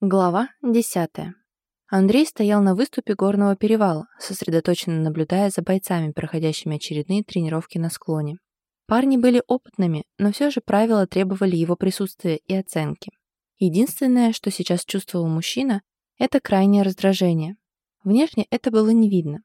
Глава 10. Андрей стоял на выступе горного перевала, сосредоточенно наблюдая за бойцами, проходящими очередные тренировки на склоне. Парни были опытными, но все же правила требовали его присутствия и оценки. Единственное, что сейчас чувствовал мужчина, это крайнее раздражение. Внешне это было не видно.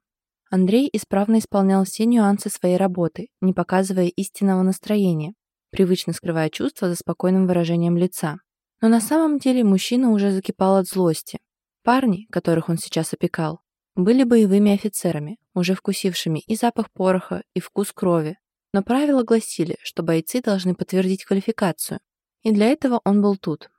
Андрей исправно исполнял все нюансы своей работы, не показывая истинного настроения, привычно скрывая чувства за спокойным выражением лица. Но на самом деле мужчина уже закипал от злости. Парни, которых он сейчас опекал, были боевыми офицерами, уже вкусившими и запах пороха, и вкус крови. Но правила гласили, что бойцы должны подтвердить квалификацию, и для этого он был тут.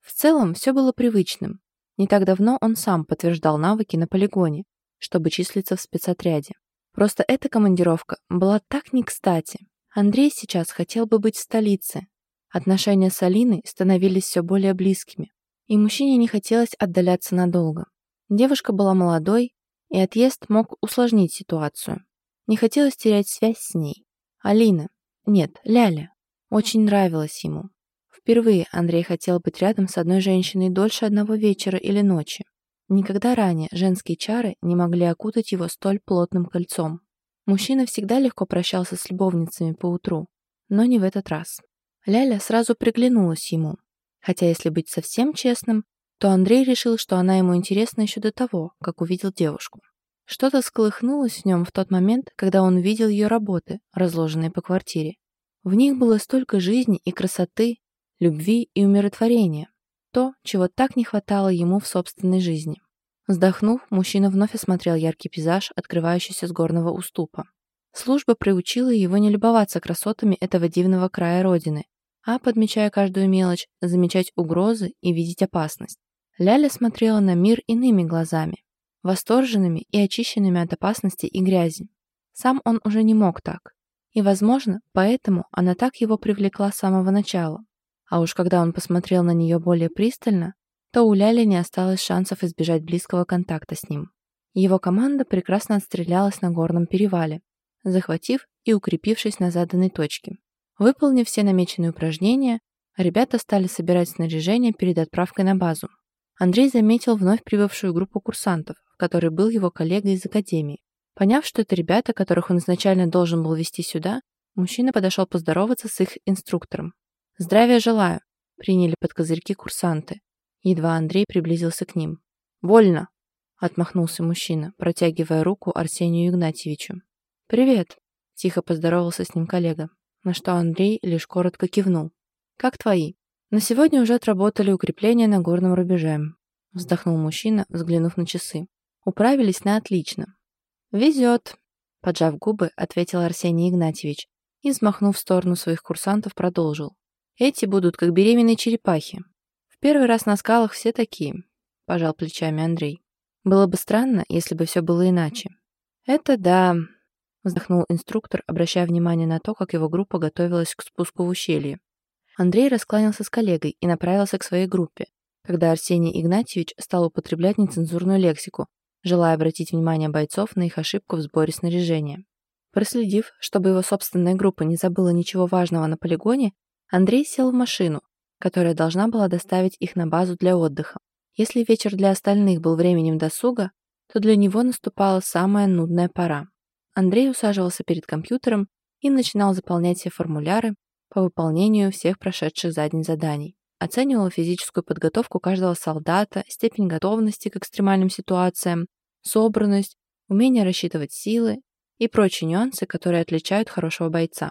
В целом все было привычным. Не так давно он сам подтверждал навыки на полигоне, чтобы числиться в спецотряде. Просто эта командировка была так не кстати. Андрей сейчас хотел бы быть в столице, Отношения с Алиной становились все более близкими, и мужчине не хотелось отдаляться надолго. Девушка была молодой, и отъезд мог усложнить ситуацию. Не хотелось терять связь с ней. Алина, нет, Ляля, очень нравилась ему. Впервые Андрей хотел быть рядом с одной женщиной дольше одного вечера или ночи. Никогда ранее женские чары не могли окутать его столь плотным кольцом. Мужчина всегда легко прощался с любовницами по утру, но не в этот раз. Ляля сразу приглянулась ему. Хотя, если быть совсем честным, то Андрей решил, что она ему интересна еще до того, как увидел девушку. Что-то сколыхнулось в нем в тот момент, когда он видел ее работы, разложенные по квартире. В них было столько жизни и красоты, любви и умиротворения. То, чего так не хватало ему в собственной жизни. Вздохнув, мужчина вновь осмотрел яркий пейзаж, открывающийся с горного уступа. Служба приучила его не любоваться красотами этого дивного края Родины, а, подмечая каждую мелочь, замечать угрозы и видеть опасность. Ляля смотрела на мир иными глазами, восторженными и очищенными от опасности и грязи. Сам он уже не мог так. И, возможно, поэтому она так его привлекла с самого начала. А уж когда он посмотрел на нее более пристально, то у Ляли не осталось шансов избежать близкого контакта с ним. Его команда прекрасно отстрелялась на горном перевале, захватив и укрепившись на заданной точке. Выполнив все намеченные упражнения, ребята стали собирать снаряжение перед отправкой на базу. Андрей заметил вновь прибывшую группу курсантов, в которой был его коллега из академии. Поняв, что это ребята, которых он изначально должен был вести сюда, мужчина подошел поздороваться с их инструктором. «Здравия желаю!» — приняли под козырьки курсанты. Едва Андрей приблизился к ним. «Вольно!» — отмахнулся мужчина, протягивая руку Арсению Игнатьевичу. «Привет!» — тихо поздоровался с ним коллега на что Андрей лишь коротко кивнул. «Как твои?» «На сегодня уже отработали укрепления на горном рубеже», вздохнул мужчина, взглянув на часы. «Управились на отлично». «Везет», поджав губы, ответил Арсений Игнатьевич и, взмахнув в сторону своих курсантов, продолжил. «Эти будут как беременные черепахи. В первый раз на скалах все такие», пожал плечами Андрей. «Было бы странно, если бы все было иначе». «Это да», вздохнул инструктор, обращая внимание на то, как его группа готовилась к спуску в ущелье. Андрей раскланялся с коллегой и направился к своей группе, когда Арсений Игнатьевич стал употреблять нецензурную лексику, желая обратить внимание бойцов на их ошибку в сборе снаряжения. Проследив, чтобы его собственная группа не забыла ничего важного на полигоне, Андрей сел в машину, которая должна была доставить их на базу для отдыха. Если вечер для остальных был временем досуга, то для него наступала самая нудная пора. Андрей усаживался перед компьютером и начинал заполнять все формуляры по выполнению всех прошедших за день заданий. Оценивал физическую подготовку каждого солдата, степень готовности к экстремальным ситуациям, собранность, умение рассчитывать силы и прочие нюансы, которые отличают хорошего бойца.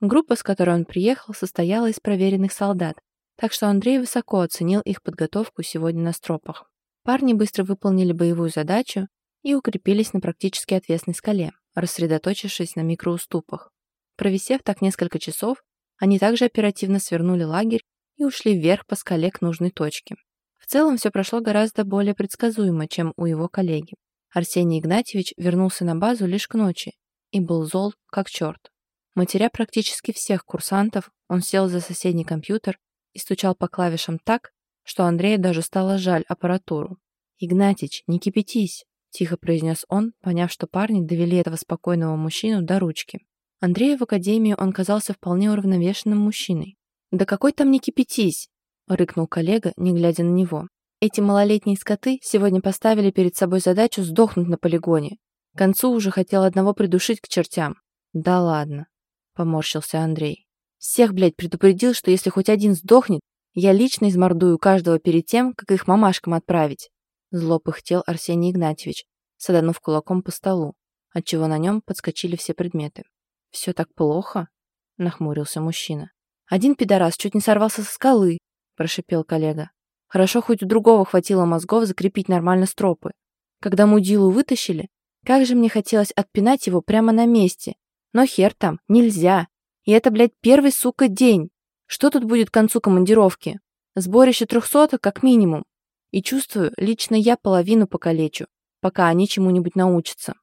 Группа, с которой он приехал, состояла из проверенных солдат, так что Андрей высоко оценил их подготовку сегодня на стропах. Парни быстро выполнили боевую задачу и укрепились на практически отвесной скале, рассредоточившись на микроуступах. Провисев так несколько часов, они также оперативно свернули лагерь и ушли вверх по скале к нужной точке. В целом все прошло гораздо более предсказуемо, чем у его коллеги. Арсений Игнатьевич вернулся на базу лишь к ночи и был зол, как черт. Матеря практически всех курсантов, он сел за соседний компьютер и стучал по клавишам так, что Андрею даже стало жаль аппаратуру. «Игнатич, не кипятись!» — тихо произнес он, поняв, что парни довели этого спокойного мужчину до ручки. Андрею в академии он казался вполне уравновешенным мужчиной. «Да какой там не кипятись!» — рыкнул коллега, не глядя на него. Эти малолетние скоты сегодня поставили перед собой задачу сдохнуть на полигоне. К концу уже хотел одного придушить к чертям. Да ладно, поморщился Андрей. Всех, блядь, предупредил, что если хоть один сдохнет, я лично измордую каждого перед тем, как их мамашкам отправить. Зло пыхтел Арсений Игнатьевич, саданув кулаком по столу, отчего на нем подскочили все предметы. «Все так плохо?» — нахмурился мужчина. «Один пидорас чуть не сорвался со скалы», — прошипел коллега. Хорошо, хоть у другого хватило мозгов закрепить нормально стропы. Когда мудилу вытащили, как же мне хотелось отпинать его прямо на месте. Но хер там, нельзя. И это, блядь, первый, сука, день. Что тут будет к концу командировки? Сборище трехсоток как минимум. И чувствую, лично я половину покалечу, пока они чему-нибудь научатся.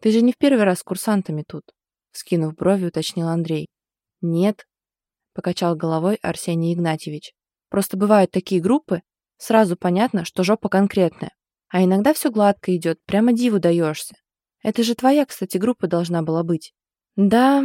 Ты же не в первый раз с курсантами тут. Скинув брови, уточнил Андрей. Нет, покачал головой Арсений Игнатьевич. Просто бывают такие группы, Сразу понятно, что жопа конкретная. А иногда все гладко идет, прямо диву даешься. Это же твоя, кстати, группа должна была быть. Да,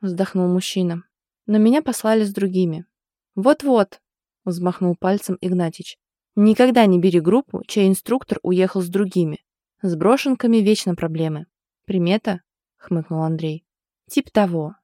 вздохнул мужчина. Но меня послали с другими. Вот-вот, взмахнул пальцем Игнатич. Никогда не бери группу, чей инструктор уехал с другими. С брошенками вечно проблемы. Примета? хмыкнул Андрей. Тип того.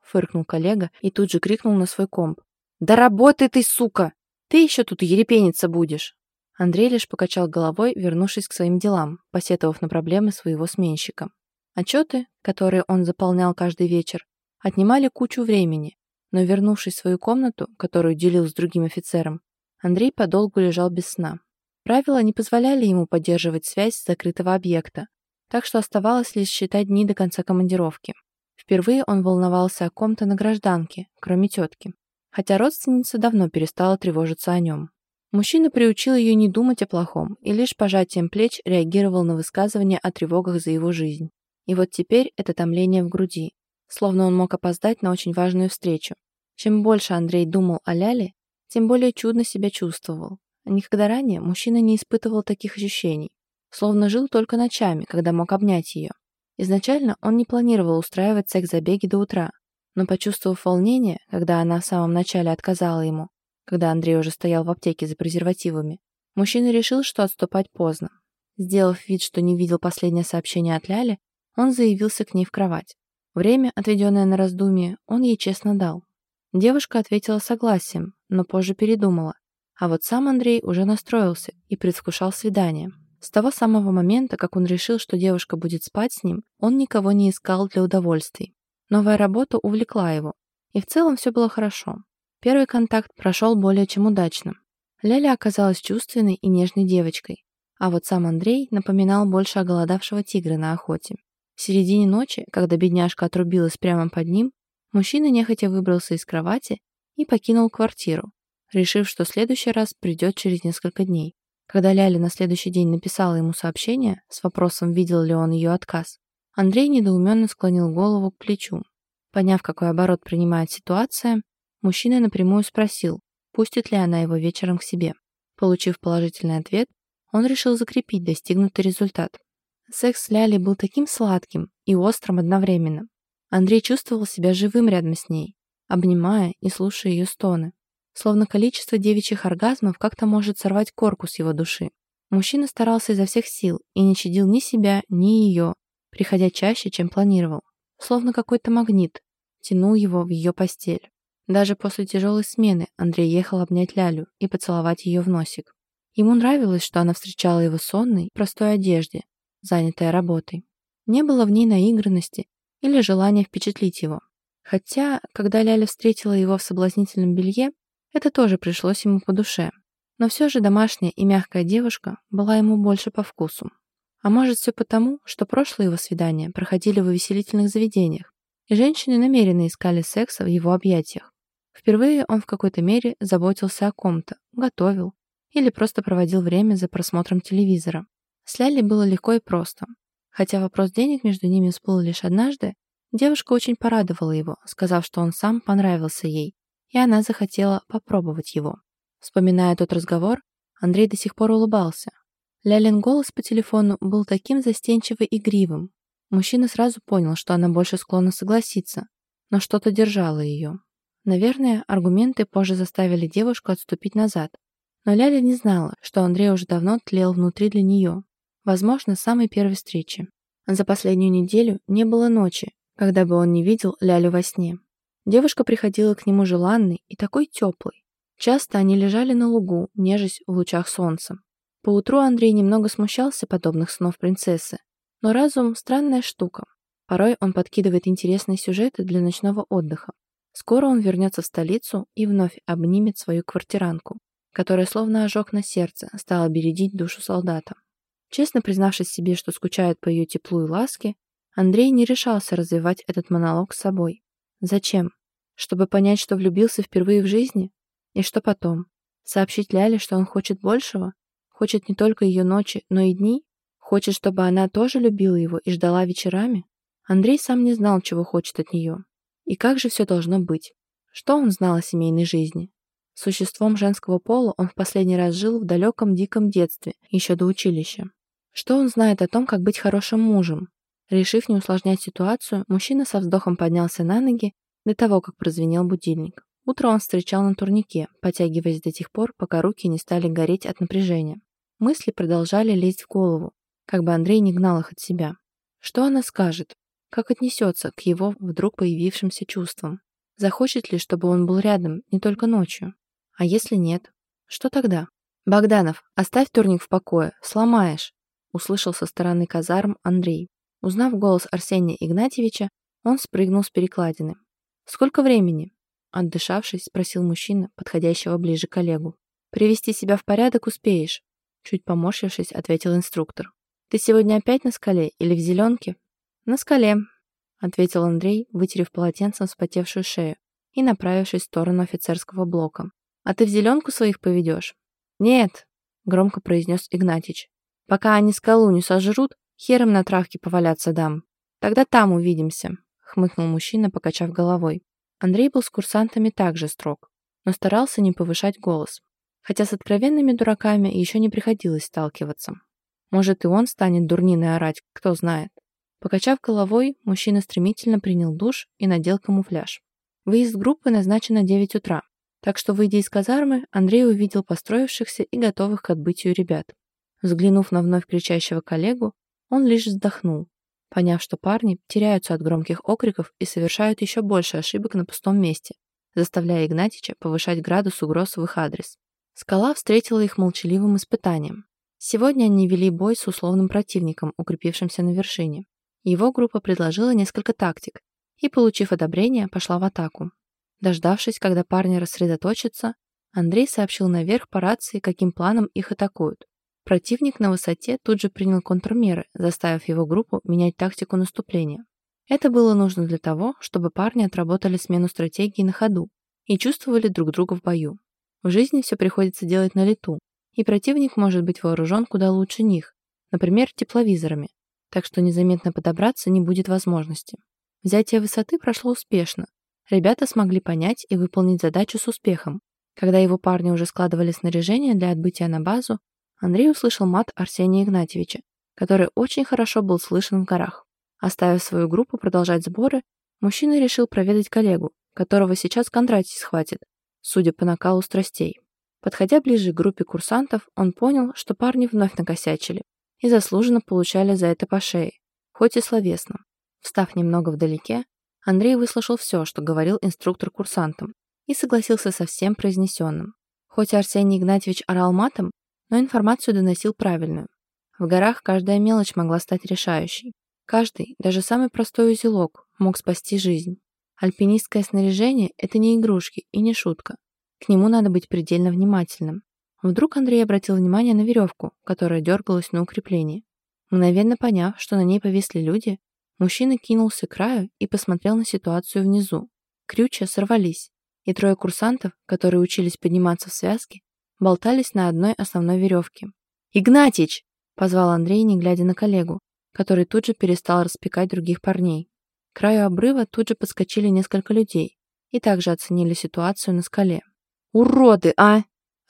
Фыркнул коллега и тут же крикнул на свой комп. «Да работай ты, сука! Ты еще тут ерепениться будешь!» Андрей лишь покачал головой, вернувшись к своим делам, посетовав на проблемы своего сменщика. Отчеты, которые он заполнял каждый вечер, отнимали кучу времени, но, вернувшись в свою комнату, которую делил с другим офицером, Андрей подолгу лежал без сна. Правила не позволяли ему поддерживать связь с закрытого объекта, так что оставалось лишь считать дни до конца командировки. Впервые он волновался о ком-то на гражданке, кроме тетки хотя родственница давно перестала тревожиться о нем. Мужчина приучил ее не думать о плохом и лишь пожатием плеч реагировал на высказывания о тревогах за его жизнь. И вот теперь это томление в груди, словно он мог опоздать на очень важную встречу. Чем больше Андрей думал о Ляле, тем более чудно себя чувствовал. Никогда ранее мужчина не испытывал таких ощущений, словно жил только ночами, когда мог обнять ее. Изначально он не планировал устраивать секс-забеги до утра, но почувствовав волнение, когда она в самом начале отказала ему, когда Андрей уже стоял в аптеке за презервативами, мужчина решил, что отступать поздно. Сделав вид, что не видел последнее сообщение от Ляли, он заявился к ней в кровать. Время, отведенное на раздумье, он ей честно дал. Девушка ответила согласием, но позже передумала. А вот сам Андрей уже настроился и предвкушал свидание. С того самого момента, как он решил, что девушка будет спать с ним, он никого не искал для удовольствий. Новая работа увлекла его, и в целом все было хорошо. Первый контакт прошел более чем удачно. Ляля оказалась чувственной и нежной девочкой, а вот сам Андрей напоминал больше оголодавшего тигра на охоте. В середине ночи, когда бедняжка отрубилась прямо под ним, мужчина нехотя выбрался из кровати и покинул квартиру, решив, что следующий раз придет через несколько дней. Когда Ляля на следующий день написала ему сообщение с вопросом, видел ли он ее отказ, Андрей недоуменно склонил голову к плечу. Поняв, какой оборот принимает ситуация, мужчина напрямую спросил, пустит ли она его вечером к себе. Получив положительный ответ, он решил закрепить достигнутый результат. Секс с Лялей был таким сладким и острым одновременно. Андрей чувствовал себя живым рядом с ней, обнимая и слушая ее стоны. Словно количество девичьих оргазмов как-то может сорвать корку с его души. Мужчина старался изо всех сил и не щадил ни себя, ни ее, приходя чаще, чем планировал. Словно какой-то магнит тянул его в ее постель. Даже после тяжелой смены Андрей ехал обнять Лялю и поцеловать ее в носик. Ему нравилось, что она встречала его сонной, простой одежде, занятой работой. Не было в ней наигранности или желания впечатлить его. Хотя, когда Ляля встретила его в соблазнительном белье, это тоже пришлось ему по душе. Но все же домашняя и мягкая девушка была ему больше по вкусу. А может, все потому, что прошлые его свидания проходили в увеселительных заведениях, и женщины намеренно искали секса в его объятиях. Впервые он в какой-то мере заботился о ком-то, готовил или просто проводил время за просмотром телевизора. С Лялей было легко и просто. Хотя вопрос денег между ними всплыл лишь однажды, девушка очень порадовала его, сказав, что он сам понравился ей, и она захотела попробовать его. Вспоминая тот разговор, Андрей до сих пор улыбался, Лялин голос по телефону был таким застенчиво игривым. Мужчина сразу понял, что она больше склонна согласиться, но что-то держало ее. Наверное, аргументы позже заставили девушку отступить назад. Но Ляля не знала, что Андрей уже давно тлел внутри для нее. Возможно, с самой первой встречи. За последнюю неделю не было ночи, когда бы он не видел Лялю во сне. Девушка приходила к нему желанной и такой теплой. Часто они лежали на лугу, нежесть в лучах солнца. Поутру Андрей немного смущался подобных снов принцессы. Но разум – странная штука. Порой он подкидывает интересные сюжеты для ночного отдыха. Скоро он вернется в столицу и вновь обнимет свою квартиранку, которая словно ожог на сердце стала бередить душу солдата. Честно признавшись себе, что скучает по ее теплу и ласке, Андрей не решался развивать этот монолог с собой. Зачем? Чтобы понять, что влюбился впервые в жизни? И что потом? Сообщить Ляле, что он хочет большего? Хочет не только ее ночи, но и дни? Хочет, чтобы она тоже любила его и ждала вечерами? Андрей сам не знал, чего хочет от нее. И как же все должно быть? Что он знал о семейной жизни? Существом женского пола он в последний раз жил в далеком диком детстве, еще до училища. Что он знает о том, как быть хорошим мужем? Решив не усложнять ситуацию, мужчина со вздохом поднялся на ноги до того, как прозвенел будильник. Утро он встречал на турнике, потягиваясь до тех пор, пока руки не стали гореть от напряжения. Мысли продолжали лезть в голову, как бы Андрей не гнал их от себя. Что она скажет? Как отнесется к его вдруг появившимся чувствам? Захочет ли, чтобы он был рядом, не только ночью? А если нет? Что тогда? «Богданов, оставь турник в покое, сломаешь!» услышал со стороны казарм Андрей. Узнав голос Арсения Игнатьевича, он спрыгнул с перекладины. «Сколько времени?» Отдышавшись, спросил мужчина, подходящего ближе к коллегу. «Привести себя в порядок успеешь?» Чуть поморщившись, ответил инструктор. «Ты сегодня опять на скале или в зеленке?» «На скале», — ответил Андрей, вытерев полотенцем вспотевшую шею и направившись в сторону офицерского блока. «А ты в зеленку своих поведешь?» «Нет», — громко произнес Игнатич. «Пока они скалу не сожрут, хером на травке поваляться дам. Тогда там увидимся», — хмыкнул мужчина, покачав головой. Андрей был с курсантами также строг, но старался не повышать голос, хотя с откровенными дураками еще не приходилось сталкиваться. Может, и он станет дурниной орать, кто знает. Покачав головой, мужчина стремительно принял душ и надел камуфляж. Выезд группы назначен на 9 утра, так что, выйдя из казармы, Андрей увидел построившихся и готовых к отбытию ребят. Взглянув на вновь кричащего коллегу, он лишь вздохнул, поняв, что парни теряются от громких окриков и совершают еще больше ошибок на пустом месте, заставляя Игнатича повышать градус угроз в их адрес. Скала встретила их молчаливым испытанием. Сегодня они вели бой с условным противником, укрепившимся на вершине. Его группа предложила несколько тактик и, получив одобрение, пошла в атаку. Дождавшись, когда парни рассредоточатся, Андрей сообщил наверх по рации, каким планом их атакуют. Противник на высоте тут же принял контрмеры, заставив его группу менять тактику наступления. Это было нужно для того, чтобы парни отработали смену стратегии на ходу и чувствовали друг друга в бою. В жизни все приходится делать на лету, и противник может быть вооружен куда лучше них, например, тепловизорами, так что незаметно подобраться не будет возможности. Взятие высоты прошло успешно. Ребята смогли понять и выполнить задачу с успехом. Когда его парни уже складывали снаряжение для отбытия на базу, Андрей услышал мат Арсения Игнатьевича, который очень хорошо был слышен в горах. Оставив свою группу продолжать сборы, мужчина решил проведать коллегу, которого сейчас Кондратий схватит, судя по накалу страстей. Подходя ближе к группе курсантов, он понял, что парни вновь накосячили, и заслуженно получали за это по шее, хоть и словесно. Встав немного вдалеке, Андрей выслушал все, что говорил инструктор курсантам, и согласился со всем произнесенным. Хоть Арсений Игнатьевич орал матом, но информацию доносил правильную. В горах каждая мелочь могла стать решающей. Каждый, даже самый простой узелок, мог спасти жизнь. Альпинистское снаряжение – это не игрушки и не шутка. К нему надо быть предельно внимательным. Вдруг Андрей обратил внимание на веревку, которая дергалась на укрепление. Мгновенно поняв, что на ней повисли люди, мужчина кинулся к краю и посмотрел на ситуацию внизу. Крючья сорвались, и трое курсантов, которые учились подниматься в связке, болтались на одной основной веревке. «Игнатич!» – позвал Андрей, не глядя на коллегу, который тут же перестал распекать других парней. К краю обрыва тут же подскочили несколько людей и также оценили ситуацию на скале. «Уроды, а!»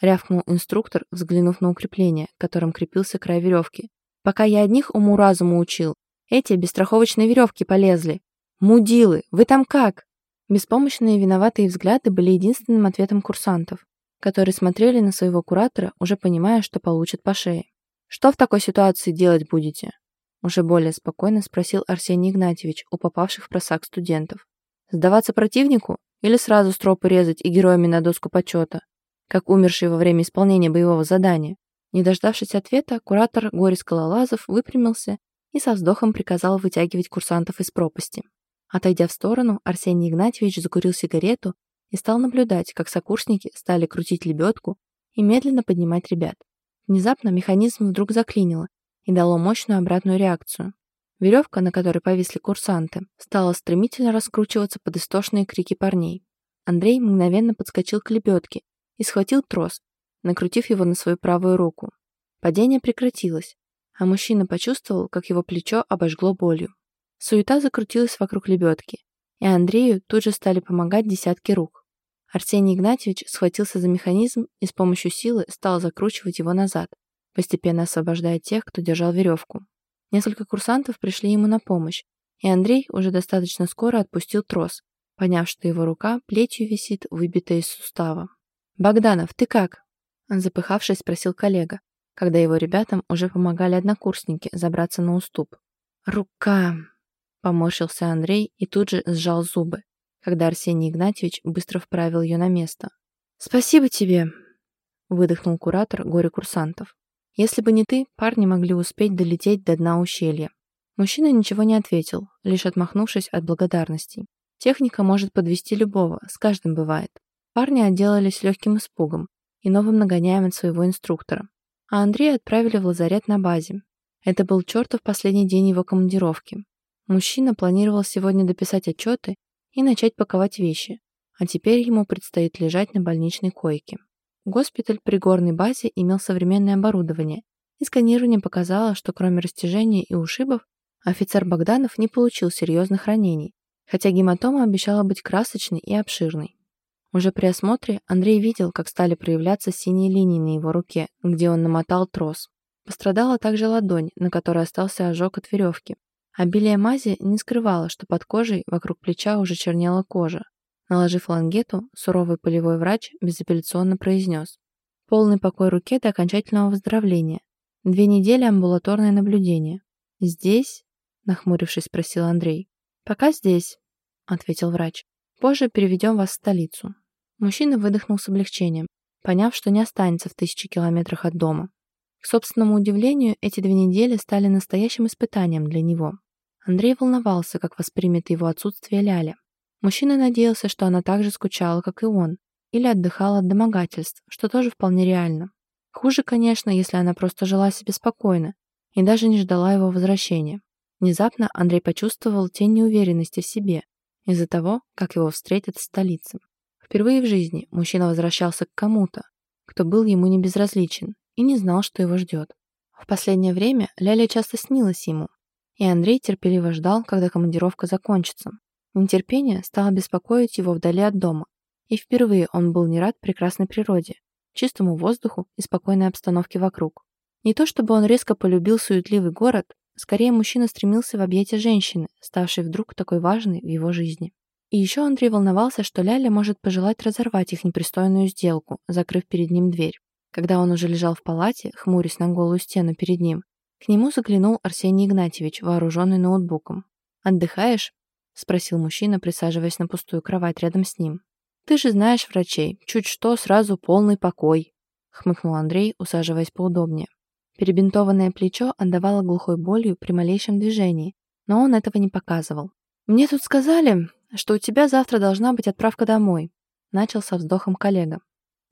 рявкнул инструктор, взглянув на укрепление, которым крепился край веревки. «Пока я одних уму-разуму учил, эти без страховочной веревки полезли. Мудилы, вы там как?» Беспомощные виноватые взгляды были единственным ответом курсантов. Которые смотрели на своего куратора, уже понимая, что получат по шее. «Что в такой ситуации делать будете?» Уже более спокойно спросил Арсений Игнатьевич у попавших в просак студентов. «Сдаваться противнику или сразу стропы резать и героями на доску почета, как умершие во время исполнения боевого задания?» Не дождавшись ответа, куратор Горис Скалолазов выпрямился и со вздохом приказал вытягивать курсантов из пропасти. Отойдя в сторону, Арсений Игнатьевич закурил сигарету и стал наблюдать, как сокурсники стали крутить лебедку и медленно поднимать ребят. Внезапно механизм вдруг заклинило и дало мощную обратную реакцию. Веревка, на которой повисли курсанты, стала стремительно раскручиваться под истошные крики парней. Андрей мгновенно подскочил к лебедке и схватил трос, накрутив его на свою правую руку. Падение прекратилось, а мужчина почувствовал, как его плечо обожгло болью. Суета закрутилась вокруг лебедки, и Андрею тут же стали помогать десятки рук. Арсений Игнатьевич схватился за механизм и с помощью силы стал закручивать его назад, постепенно освобождая тех, кто держал веревку. Несколько курсантов пришли ему на помощь, и Андрей уже достаточно скоро отпустил трос, поняв, что его рука плетью висит, выбитая из сустава. «Богданов, ты как?» Запыхавшись, спросил коллега, когда его ребятам уже помогали однокурсники забраться на уступ. «Рука!» — поморщился Андрей и тут же сжал зубы, когда Арсений Игнатьевич быстро вправил ее на место. «Спасибо тебе!» — выдохнул куратор горе курсантов. «Если бы не ты, парни могли успеть долететь до дна ущелья». Мужчина ничего не ответил, лишь отмахнувшись от благодарностей. Техника может подвести любого, с каждым бывает. Парни отделались легким испугом и новым нагоняем от своего инструктора а Андрея отправили в лазарет на базе. Это был чертов последний день его командировки. Мужчина планировал сегодня дописать отчеты и начать паковать вещи, а теперь ему предстоит лежать на больничной койке. Госпиталь при горной базе имел современное оборудование, и сканирование показало, что кроме растяжения и ушибов, офицер Богданов не получил серьезных ранений, хотя гематома обещала быть красочной и обширной. Уже при осмотре Андрей видел, как стали проявляться синие линии на его руке, где он намотал трос. Пострадала также ладонь, на которой остался ожог от веревки. Обилие мази не скрывало, что под кожей вокруг плеча уже чернела кожа. Наложив лангету, суровый полевой врач безапелляционно произнес. Полный покой руке до окончательного выздоровления. Две недели амбулаторное наблюдение. «Здесь?» – нахмурившись, спросил Андрей. «Пока здесь», – ответил врач. «Позже переведем вас в столицу». Мужчина выдохнул с облегчением, поняв, что не останется в тысячи километрах от дома. К собственному удивлению, эти две недели стали настоящим испытанием для него. Андрей волновался, как воспримет его отсутствие Ляля. Мужчина надеялся, что она так же скучала, как и он, или отдыхала от домогательств, что тоже вполне реально. Хуже, конечно, если она просто жила себе спокойно и даже не ждала его возвращения. Внезапно Андрей почувствовал тень неуверенности в себе из-за того, как его встретят в столице. Впервые в жизни мужчина возвращался к кому-то, кто был ему не безразличен и не знал, что его ждет. В последнее время Ляля часто снилась ему, и Андрей терпеливо ждал, когда командировка закончится. Нетерпение стало беспокоить его вдали от дома, и впервые он был не рад прекрасной природе, чистому воздуху и спокойной обстановке вокруг. Не то чтобы он резко полюбил суетливый город, скорее мужчина стремился в объятия женщины, ставшей вдруг такой важной в его жизни. И еще Андрей волновался, что Ляля может пожелать разорвать их непристойную сделку, закрыв перед ним дверь. Когда он уже лежал в палате, хмурясь на голую стену перед ним, к нему заглянул Арсений Игнатьевич, вооруженный ноутбуком. «Отдыхаешь?» — спросил мужчина, присаживаясь на пустую кровать рядом с ним. «Ты же знаешь врачей, чуть что, сразу полный покой», — хмыкнул Андрей, усаживаясь поудобнее. Перебинтованное плечо отдавало глухой болью при малейшем движении, но он этого не показывал. «Мне тут сказали, что у тебя завтра должна быть отправка домой», начал со вздохом коллега.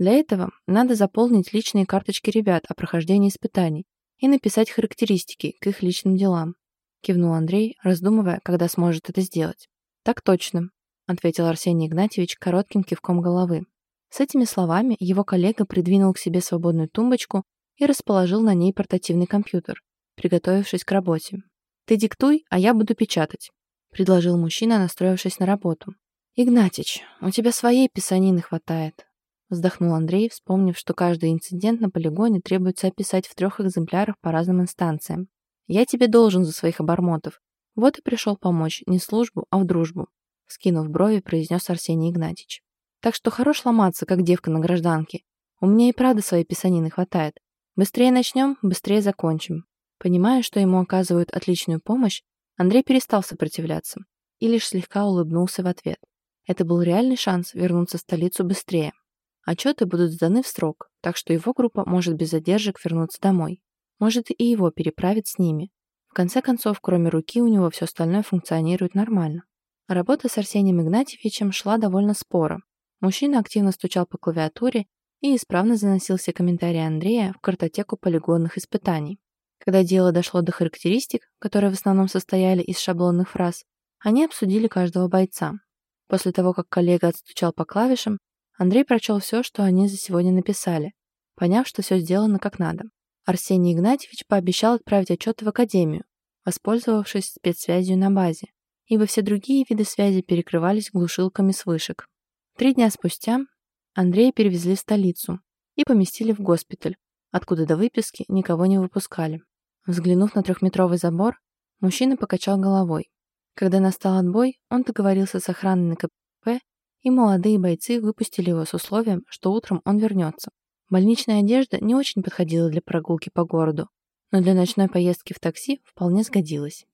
Для этого надо заполнить личные карточки ребят о прохождении испытаний и написать характеристики к их личным делам. Кивнул Андрей, раздумывая, когда сможет это сделать. «Так точно», — ответил Арсений Игнатьевич коротким кивком головы. С этими словами его коллега придвинул к себе свободную тумбочку и расположил на ней портативный компьютер, приготовившись к работе. «Ты диктуй, а я буду печатать», предложил мужчина, настроившись на работу. «Игнатич, у тебя своей писанины хватает», вздохнул Андрей, вспомнив, что каждый инцидент на полигоне требуется описать в трех экземплярах по разным инстанциям. «Я тебе должен за своих обормотов. Вот и пришел помочь, не в службу, а в дружбу», скинув брови, произнес Арсений Игнатьич. «Так что хорош ломаться, как девка на гражданке, У меня и правда своей писанины хватает. Быстрее начнем, быстрее закончим. Понимая, что ему оказывают отличную помощь, Андрей перестал сопротивляться и лишь слегка улыбнулся в ответ. Это был реальный шанс вернуться в столицу быстрее. Отчеты будут сданы в срок, так что его группа может без задержек вернуться домой. Может и его переправить с ними. В конце концов, кроме руки, у него все остальное функционирует нормально. Работа с Арсением Игнатьевичем шла довольно споро. Мужчина активно стучал по клавиатуре и исправно заносил все комментарии Андрея в картотеку полигонных испытаний. Когда дело дошло до характеристик, которые в основном состояли из шаблонных фраз, они обсудили каждого бойца. После того, как коллега отстучал по клавишам, Андрей прочел все, что они за сегодня написали, поняв, что все сделано как надо. Арсений Игнатьевич пообещал отправить отчеты в академию, воспользовавшись спецсвязью на базе, ибо все другие виды связи перекрывались глушилками с вышек. Три дня спустя Андрея перевезли в столицу и поместили в госпиталь, откуда до выписки никого не выпускали. Взглянув на трехметровый забор, мужчина покачал головой. Когда настал отбой, он договорился с охраной на КПП, и молодые бойцы выпустили его с условием, что утром он вернется. Больничная одежда не очень подходила для прогулки по городу, но для ночной поездки в такси вполне сгодилась.